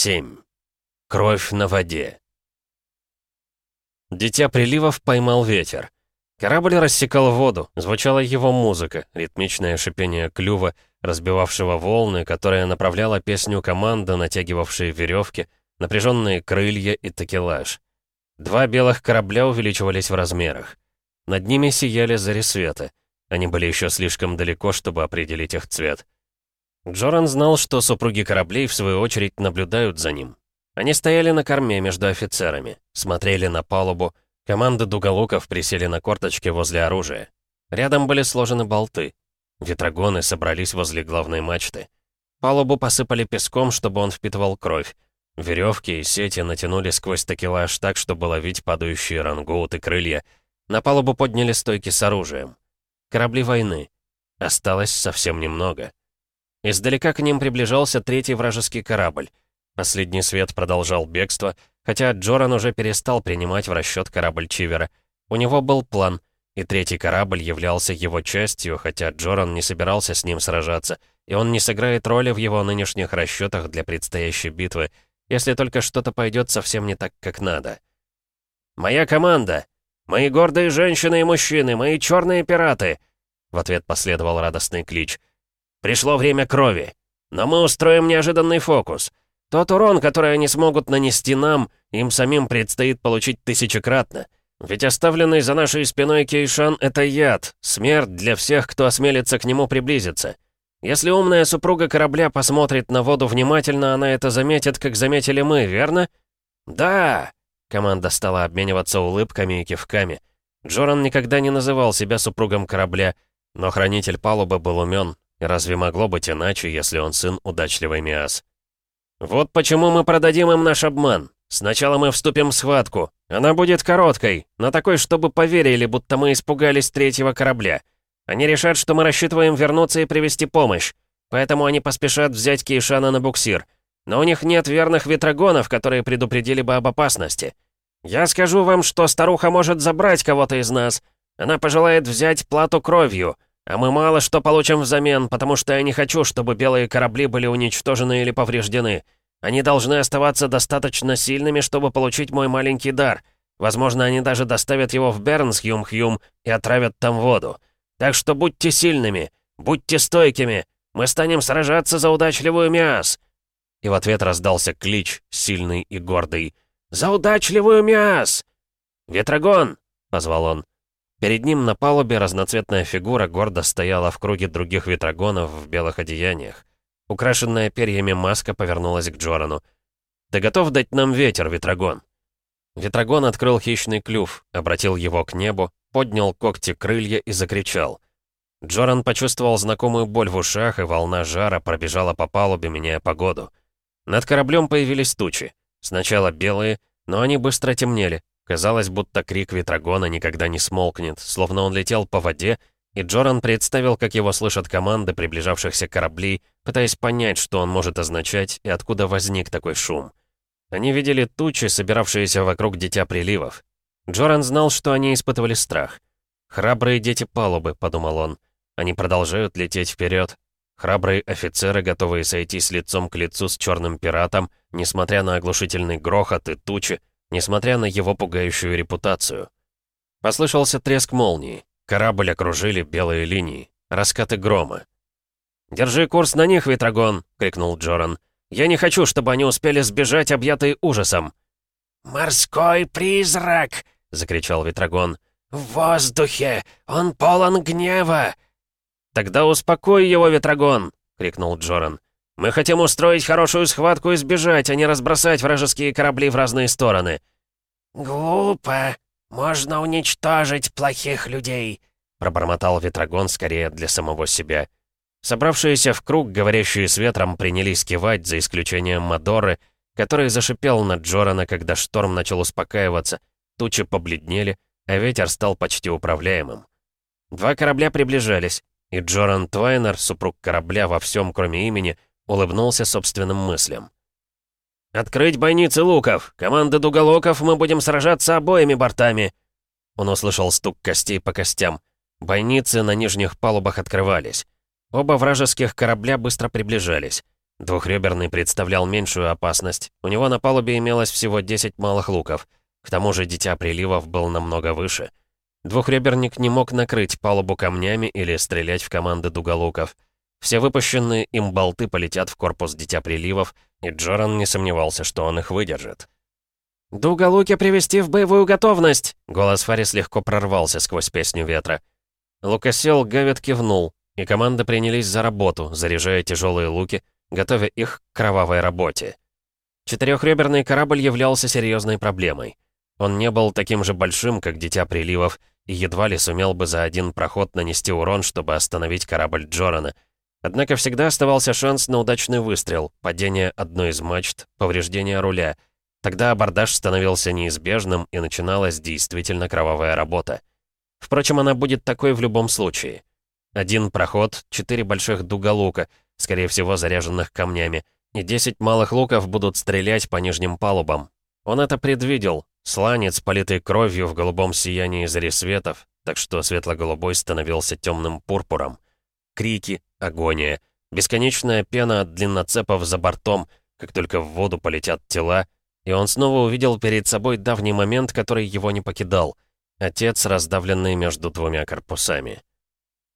7. Кровь на воде. Дитя приливов поймал ветер. Корабль рассекал воду, звучала его музыка, ритмичное шипение клюва, разбивавшего волны, которая направляла песню команда натягивавшие веревки, напряженные крылья и такелаж. Два белых корабля увеличивались в размерах. Над ними сияли зарисветы. Они были еще слишком далеко, чтобы определить их цвет. Джоран знал, что супруги кораблей, в свою очередь, наблюдают за ним. Они стояли на корме между офицерами, смотрели на палубу, команды дуголуков присели на корточки возле оружия. Рядом были сложены болты. Ветрогоны собрались возле главной мачты. Палубу посыпали песком, чтобы он впитывал кровь. Веревки и сети натянули сквозь такелаж так, чтобы ловить падающие рангоуты крылья. На палубу подняли стойки с оружием. Корабли войны. Осталось совсем немного. Издалека к ним приближался третий вражеский корабль. Последний свет продолжал бегство, хотя Джоран уже перестал принимать в расчет корабль Чивера. У него был план, и третий корабль являлся его частью, хотя Джоран не собирался с ним сражаться, и он не сыграет роли в его нынешних расчетах для предстоящей битвы, если только что-то пойдет совсем не так, как надо. «Моя команда! Мои гордые женщины и мужчины! Мои черные пираты!» В ответ последовал радостный клич — Пришло время крови. Но мы устроим неожиданный фокус. Тот урон, который они смогут нанести нам, им самим предстоит получить тысячекратно. Ведь оставленный за нашей спиной Кейшан — это яд, смерть для всех, кто осмелится к нему приблизиться. Если умная супруга корабля посмотрит на воду внимательно, она это заметит, как заметили мы, верно? Да! Команда стала обмениваться улыбками и кивками. Джоран никогда не называл себя супругом корабля, но хранитель палубы был умен, Разве могло быть иначе, если он сын удачливой Миас? «Вот почему мы продадим им наш обман. Сначала мы вступим в схватку. Она будет короткой, но такой, чтобы поверили, будто мы испугались третьего корабля. Они решат, что мы рассчитываем вернуться и привести помощь. Поэтому они поспешат взять Кейшана на буксир. Но у них нет верных ветрогонов, которые предупредили бы об опасности. Я скажу вам, что старуха может забрать кого-то из нас. Она пожелает взять плату кровью». А мы мало что получим взамен, потому что я не хочу, чтобы белые корабли были уничтожены или повреждены. Они должны оставаться достаточно сильными, чтобы получить мой маленький дар. Возможно, они даже доставят его в Бернс, Юм-Хьюм, и отравят там воду. Так что будьте сильными, будьте стойкими. Мы станем сражаться за удачливую Мяс. И в ответ раздался клич, сильный и гордый. «За удачливую Мяс! «Ветрогон!» — позвал он. Перед ним на палубе разноцветная фигура гордо стояла в круге других ветрогонов в белых одеяниях. Украшенная перьями маска повернулась к Джорану. «Ты готов дать нам ветер, ветрогон?» Ветрогон открыл хищный клюв, обратил его к небу, поднял когти крылья и закричал. Джоран почувствовал знакомую боль в ушах, и волна жара пробежала по палубе, меняя погоду. Над кораблем появились тучи. Сначала белые, но они быстро темнели, Казалось, будто крик Ветрогона никогда не смолкнет, словно он летел по воде, и Джоран представил, как его слышат команды приближавшихся кораблей, пытаясь понять, что он может означать и откуда возник такой шум. Они видели тучи, собиравшиеся вокруг Дитя Приливов. Джоран знал, что они испытывали страх. «Храбрые дети палубы», — подумал он. «Они продолжают лететь вперед. Храбрые офицеры, готовые сойтись лицом к лицу с черным пиратом, несмотря на оглушительный грохот и тучи, несмотря на его пугающую репутацию. Послышался треск молнии. Корабль окружили белые линии, раскаты грома. «Держи курс на них, Ветрогон!» — крикнул Джоран. «Я не хочу, чтобы они успели сбежать, объятые ужасом!» «Морской призрак!» — закричал Ветрогон. «В воздухе! Он полон гнева!» «Тогда успокой его, Ветрогон!» — крикнул Джоран. Мы хотим устроить хорошую схватку и сбежать, а не разбросать вражеские корабли в разные стороны». «Глупо. Можно уничтожить плохих людей», — пробормотал Ветрогон скорее для самого себя. Собравшиеся в круг, говорящие с ветром, принялись кивать, за исключением Мадоры, который зашипел на Джорана, когда шторм начал успокаиваться, тучи побледнели, а ветер стал почти управляемым. Два корабля приближались, и Джоран Твайнер, супруг корабля во всем, кроме имени, — улыбнулся собственным мыслям. «Открыть бойницы луков! Команда дуголоков, мы будем сражаться обоими бортами!» Он услышал стук костей по костям. Бойницы на нижних палубах открывались. Оба вражеских корабля быстро приближались. Двухреберный представлял меньшую опасность. У него на палубе имелось всего 10 малых луков. К тому же Дитя Приливов был намного выше. Двухреберник не мог накрыть палубу камнями или стрелять в команды дуголуков. Все выпущенные им болты полетят в корпус Дитя Приливов, и Джоран не сомневался, что он их выдержит. «Дуголуки привести в боевую готовность!» Голос Фарис легко прорвался сквозь песню ветра. Лукасел Гавит кивнул, и команда принялись за работу, заряжая тяжелые луки, готовя их к кровавой работе. Четырехреберный корабль являлся серьезной проблемой. Он не был таким же большим, как Дитя Приливов, и едва ли сумел бы за один проход нанести урон, чтобы остановить корабль Джорана — Однако всегда оставался шанс на удачный выстрел, падение одной из мачт, повреждение руля. Тогда абордаж становился неизбежным и начиналась действительно кровавая работа. Впрочем, она будет такой в любом случае. Один проход, четыре больших дуга лука, скорее всего заряженных камнями, и 10 малых луков будут стрелять по нижним палубам. Он это предвидел. Сланец, политый кровью в голубом сиянии зарисветов, так что светло-голубой становился темным пурпуром крики, агония. Бесконечная пена от длинноцепов за бортом, как только в воду полетят тела, и он снова увидел перед собой давний момент, который его не покидал. Отец, раздавленный между двумя корпусами.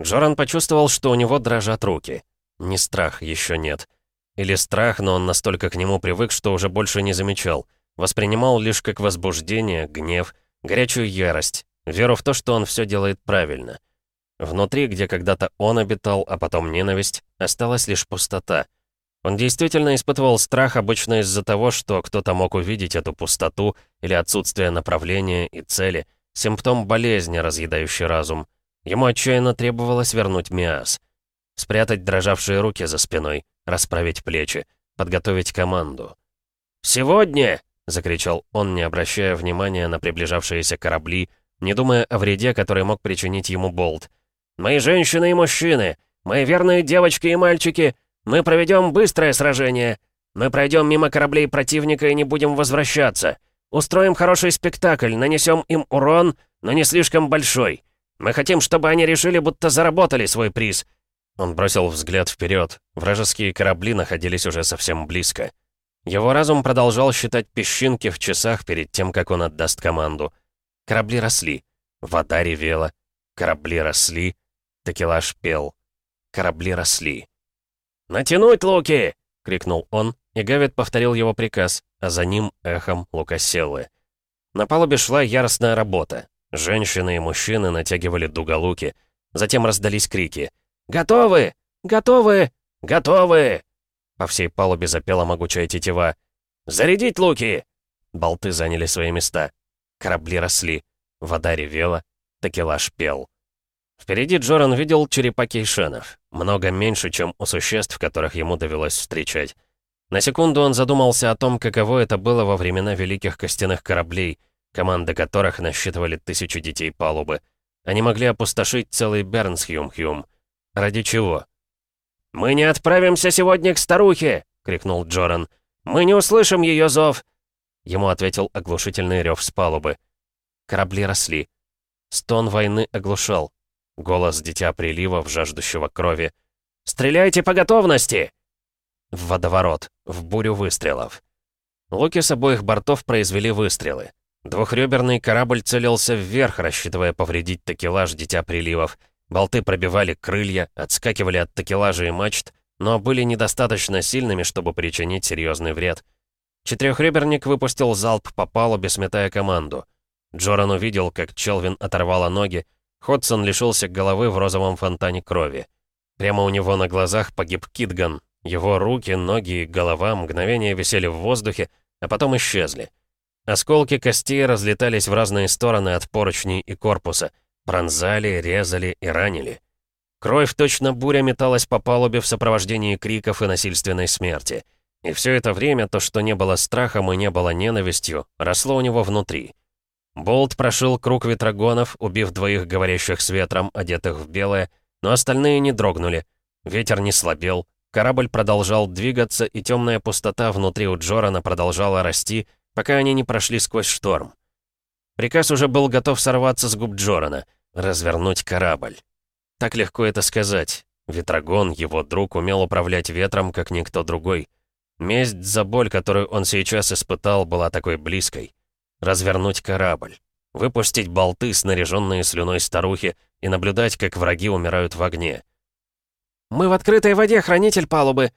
Джоран почувствовал, что у него дрожат руки. Не страх, еще нет. Или страх, но он настолько к нему привык, что уже больше не замечал. Воспринимал лишь как возбуждение, гнев, горячую ярость, веру в то, что он все делает правильно — Внутри, где когда-то он обитал, а потом ненависть, осталась лишь пустота. Он действительно испытывал страх обычно из-за того, что кто-то мог увидеть эту пустоту или отсутствие направления и цели, симптом болезни, разъедающий разум. Ему отчаянно требовалось вернуть Миас. Спрятать дрожавшие руки за спиной, расправить плечи, подготовить команду. «Сегодня!» — закричал он, не обращая внимания на приближавшиеся корабли, не думая о вреде, который мог причинить ему болт. «Мы женщины и мужчины, мы верные девочки и мальчики, мы проведем быстрое сражение, мы пройдем мимо кораблей противника и не будем возвращаться, устроим хороший спектакль, нанесем им урон, но не слишком большой. Мы хотим, чтобы они решили, будто заработали свой приз». Он бросил взгляд вперед. Вражеские корабли находились уже совсем близко. Его разум продолжал считать песчинки в часах перед тем, как он отдаст команду. Корабли росли. Вода ревела. Корабли росли. Такелаж пел. Корабли росли. «Натянуть луки!» — крикнул он, и Гавит повторил его приказ, а за ним эхом лукоселы. На палубе шла яростная работа. Женщины и мужчины натягивали дуголуки. Затем раздались крики. «Готовы! Готовы! Готовы!» По всей палубе запела могучая тетива. «Зарядить луки!» Болты заняли свои места. Корабли росли. Вода ревела. Такелаж пел. Впереди Джоран видел черепа-кейшенов, много меньше, чем у существ, которых ему довелось встречать. На секунду он задумался о том, каково это было во времена великих костяных кораблей, команды которых насчитывали тысячи детей палубы. Они могли опустошить целый Бернсхюм-Хюм. Ради чего? «Мы не отправимся сегодня к старухе!» — крикнул Джоран. «Мы не услышим ее зов!» Ему ответил оглушительный рев с палубы. Корабли росли. Стон войны оглушал. Голос Дитя прилива в жаждущего крови. «Стреляйте по готовности!» В водоворот, в бурю выстрелов. Луки с обоих бортов произвели выстрелы. Двухреберный корабль целился вверх, рассчитывая повредить такелаж Дитя Приливов. Болты пробивали крылья, отскакивали от такелажа и мачт, но были недостаточно сильными, чтобы причинить серьезный вред. Четырехреберник выпустил залп по палубе, сметая команду. Джоран увидел, как Челвин оторвала ноги, Ходсон лишился головы в розовом фонтане крови. Прямо у него на глазах погиб Китган. Его руки, ноги и голова мгновение висели в воздухе, а потом исчезли. Осколки костей разлетались в разные стороны от поручней и корпуса, пронзали, резали и ранили. Кровь точно буря металась по палубе в сопровождении криков и насильственной смерти. И все это время то, что не было страхом и не было ненавистью, росло у него внутри — Болт прошил круг ветрогонов, убив двоих говорящих с ветром, одетых в белое, но остальные не дрогнули. Ветер не слабел, корабль продолжал двигаться, и темная пустота внутри у Джорана продолжала расти, пока они не прошли сквозь шторм. Приказ уже был готов сорваться с губ Джорана — развернуть корабль. Так легко это сказать. Ветрогон, его друг, умел управлять ветром, как никто другой. Месть за боль, которую он сейчас испытал, была такой близкой развернуть корабль, выпустить болты, снаряженные слюной старухи, и наблюдать, как враги умирают в огне. «Мы в открытой воде, хранитель палубы!»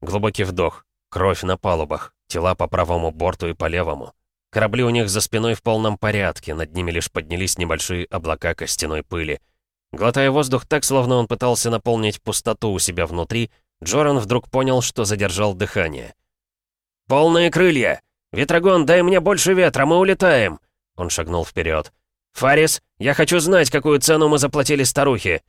Глубокий вдох. Кровь на палубах. Тела по правому борту и по левому. Корабли у них за спиной в полном порядке, над ними лишь поднялись небольшие облака костяной пыли. Глотая воздух так, словно он пытался наполнить пустоту у себя внутри, Джоран вдруг понял, что задержал дыхание. «Полные крылья!» «Ветрогон, дай мне больше ветра, мы улетаем!» Он шагнул вперед. «Фарис, я хочу знать, какую цену мы заплатили старухе!»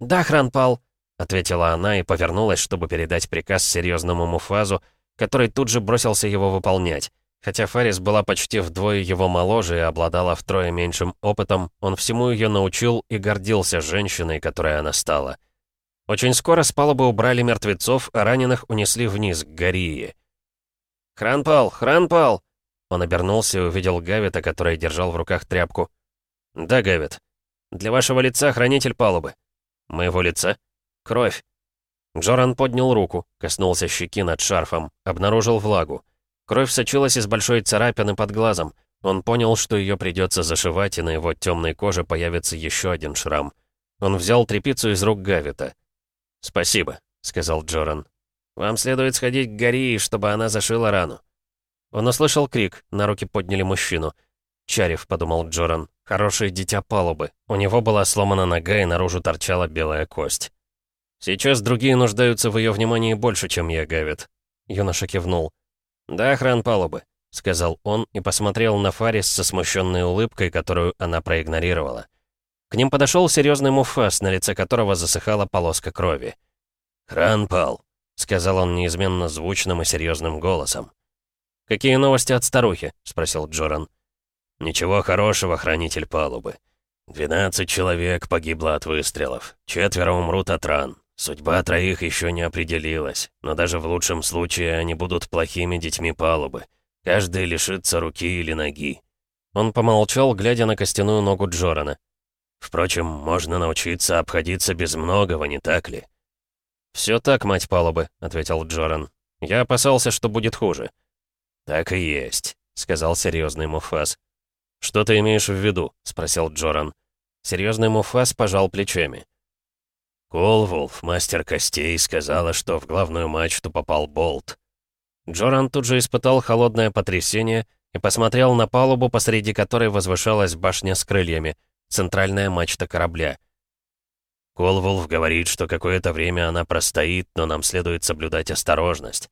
«Да, Хранпал», — ответила она и повернулась, чтобы передать приказ серьезному Муфазу, который тут же бросился его выполнять. Хотя Фарис была почти вдвое его моложе и обладала втрое меньшим опытом, он всему ее научил и гордился женщиной, которой она стала. Очень скоро с палубы убрали мертвецов, а раненых унесли вниз, к Гории. «Хранпал! Хранпал!» Он обернулся и увидел Гавита, который держал в руках тряпку. «Да, Гавит. Для вашего лица хранитель палубы». «Моего лица?» «Кровь». Джоран поднял руку, коснулся щеки над шарфом, обнаружил влагу. Кровь сочилась из большой царапины под глазом. Он понял, что ее придется зашивать, и на его темной коже появится еще один шрам. Он взял трепицу из рук Гавита. «Спасибо», — сказал Джоран. «Вам следует сходить к Гори, чтобы она зашила рану». Он услышал крик, на руки подняли мужчину. «Чарев», — подумал Джоран, — «хорошее дитя палубы. У него была сломана нога, и наружу торчала белая кость». «Сейчас другие нуждаются в ее внимании больше, чем я, Гавит». Юноша кивнул. «Да, охран палубы», — сказал он и посмотрел на Фарис со смущенной улыбкой, которую она проигнорировала. К ним подошел серьезный муфас, на лице которого засыхала полоска крови. «Хран пал», — сказал он неизменно звучным и серьезным голосом. «Какие новости от старухи?» — спросил Джоран. «Ничего хорошего, хранитель палубы. 12 человек погибло от выстрелов, четверо умрут от ран. Судьба троих еще не определилась, но даже в лучшем случае они будут плохими детьми палубы. Каждый лишится руки или ноги». Он помолчал, глядя на костяную ногу Джорана. «Впрочем, можно научиться обходиться без многого, не так ли?» «Все так, мать палубы», — ответил Джоран. «Я опасался, что будет хуже». «Так и есть», — сказал серьезный Муфас. «Что ты имеешь в виду?» — спросил Джоран. Серьезный Муфас пожал плечами. Колвулф, мастер костей, сказала, что в главную мачту попал болт. Джоран тут же испытал холодное потрясение и посмотрел на палубу, посреди которой возвышалась башня с крыльями, центральная мачта корабля. Колвулф говорит, что какое-то время она простоит, но нам следует соблюдать осторожность.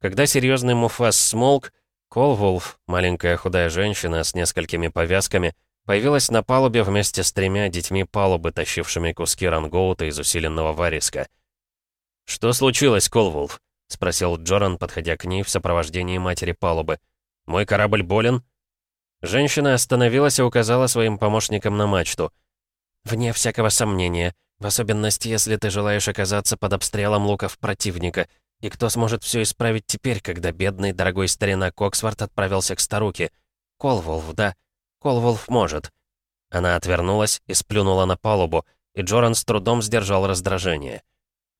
Когда серьезный Муфас смолк, Колвулф, маленькая худая женщина с несколькими повязками, появилась на палубе вместе с тремя детьми палубы, тащившими куски рангоута из усиленного вариска. «Что случилось, Колвулф?» — спросил Джоран, подходя к ней в сопровождении матери палубы. «Мой корабль болен?» Женщина остановилась и указала своим помощникам на мачту — Вне всякого сомнения, в особенности, если ты желаешь оказаться под обстрелом луков противника. И кто сможет все исправить теперь, когда бедный, дорогой старина Коксворт отправился к старуке? Колвулф, да. Колвулф может. Она отвернулась и сплюнула на палубу, и Джоран с трудом сдержал раздражение.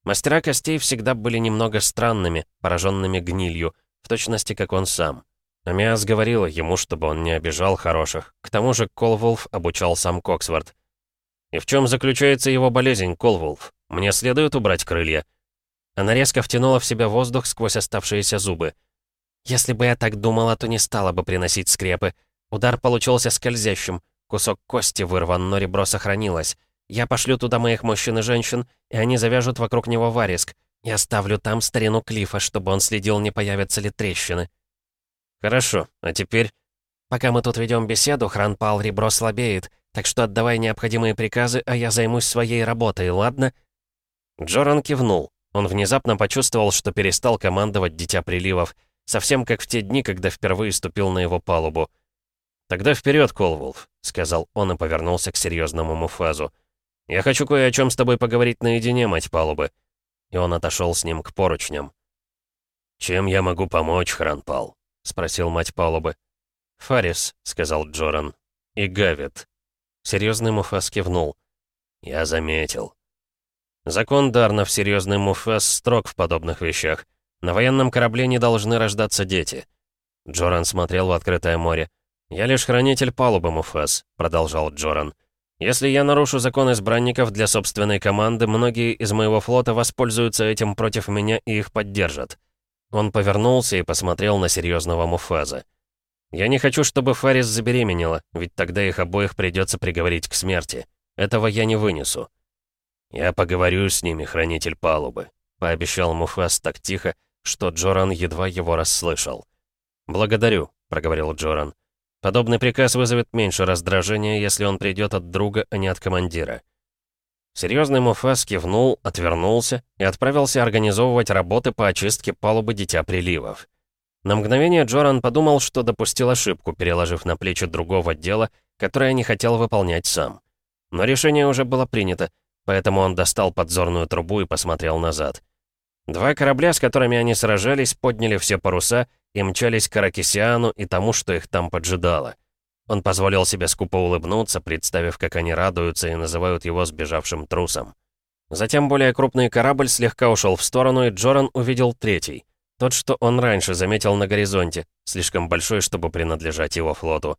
Мастера костей всегда были немного странными, пораженными гнилью, в точности как он сам. Амиас говорила ему, чтобы он не обижал хороших. К тому же Колвулф обучал сам Коксворт. «И в чем заключается его болезнь, Колвулф? Мне следует убрать крылья?» Она резко втянула в себя воздух сквозь оставшиеся зубы. «Если бы я так думала, то не стала бы приносить скрепы. Удар получился скользящим, кусок кости вырван, но ребро сохранилось. Я пошлю туда моих мужчин и женщин, и они завяжут вокруг него вариск. Я оставлю там старину Клифа, чтобы он следил, не появятся ли трещины». «Хорошо, а теперь...» «Пока мы тут ведем беседу, Хранпал ребро слабеет. Так что отдавай необходимые приказы, а я займусь своей работой, ладно?» Джоран кивнул. Он внезапно почувствовал, что перестал командовать Дитя Приливов, совсем как в те дни, когда впервые ступил на его палубу. «Тогда вперед, Колвулф», — сказал он и повернулся к серьезному Муфазу. «Я хочу кое о чем с тобой поговорить наедине, мать палубы». И он отошел с ним к поручням. «Чем я могу помочь, Хранпал?» — спросил мать палубы. «Фарис», — сказал Джоран, — «и Гавит». Серьезный Муфас кивнул. «Я заметил». Закон Дарнов, серьезный Муфас, строг в подобных вещах. На военном корабле не должны рождаться дети. Джоран смотрел в открытое море. «Я лишь хранитель палубы, Муфас», — продолжал Джоран. «Если я нарушу закон избранников для собственной команды, многие из моего флота воспользуются этим против меня и их поддержат». Он повернулся и посмотрел на серьезного Муфаза. Я не хочу, чтобы Фарис забеременела, ведь тогда их обоих придется приговорить к смерти. Этого я не вынесу. Я поговорю с ними, хранитель палубы, пообещал Муфас так тихо, что Джоран едва его расслышал. «Благодарю», — проговорил Джоран. «Подобный приказ вызовет меньше раздражения, если он придет от друга, а не от командира». Серьезный Муфас кивнул, отвернулся и отправился организовывать работы по очистке палубы Дитя Приливов. На мгновение Джоран подумал, что допустил ошибку, переложив на плечи другого дела, которое не хотел выполнять сам. Но решение уже было принято, поэтому он достал подзорную трубу и посмотрел назад. Два корабля, с которыми они сражались, подняли все паруса и мчались к Аракисиану и тому, что их там поджидало. Он позволил себе скупо улыбнуться, представив, как они радуются и называют его сбежавшим трусом. Затем более крупный корабль слегка ушел в сторону, и Джоран увидел третий. Тот, что он раньше заметил на горизонте, слишком большой, чтобы принадлежать его флоту.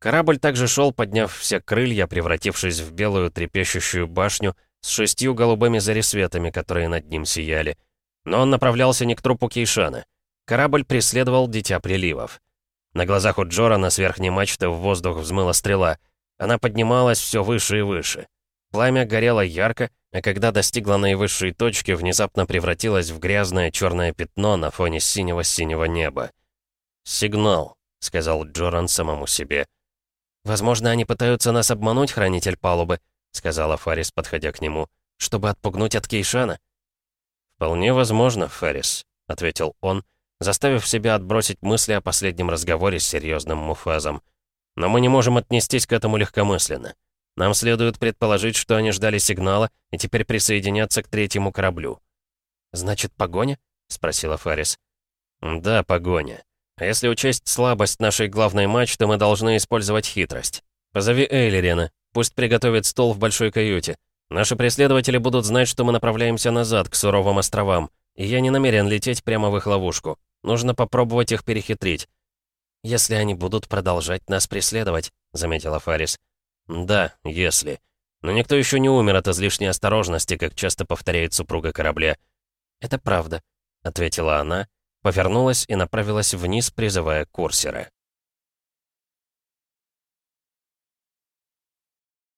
Корабль также шел, подняв все крылья, превратившись в белую трепещущую башню с шестью голубыми заресветами, которые над ним сияли. Но он направлялся не к трупу Кейшана. Корабль преследовал Дитя Приливов. На глазах у Джорана с верхней мачты в воздух взмыла стрела. Она поднималась все выше и выше. Пламя горело ярко, а когда достигла наивысшей точки, внезапно превратилась в грязное черное пятно на фоне синего-синего неба. «Сигнал», — сказал Джоран самому себе. «Возможно, они пытаются нас обмануть, хранитель палубы», — сказала Фарис, подходя к нему, — «чтобы отпугнуть от Кейшана». «Вполне возможно, Фарис», — ответил он, заставив себя отбросить мысли о последнем разговоре с серьезным Муфазом. «Но мы не можем отнестись к этому легкомысленно». Нам следует предположить, что они ждали сигнала и теперь присоединятся к третьему кораблю». «Значит, погоня?» — спросила Фарис. «Да, погоня. А если учесть слабость нашей главной мачты, мы должны использовать хитрость. Позови Эйлерена, пусть приготовит стол в большой каюте. Наши преследователи будут знать, что мы направляемся назад, к суровым островам, и я не намерен лететь прямо в их ловушку. Нужно попробовать их перехитрить». «Если они будут продолжать нас преследовать», — заметила Фарис. «Да, если. Но никто еще не умер от излишней осторожности, как часто повторяет супруга корабля». «Это правда», — ответила она, повернулась и направилась вниз, призывая курсера.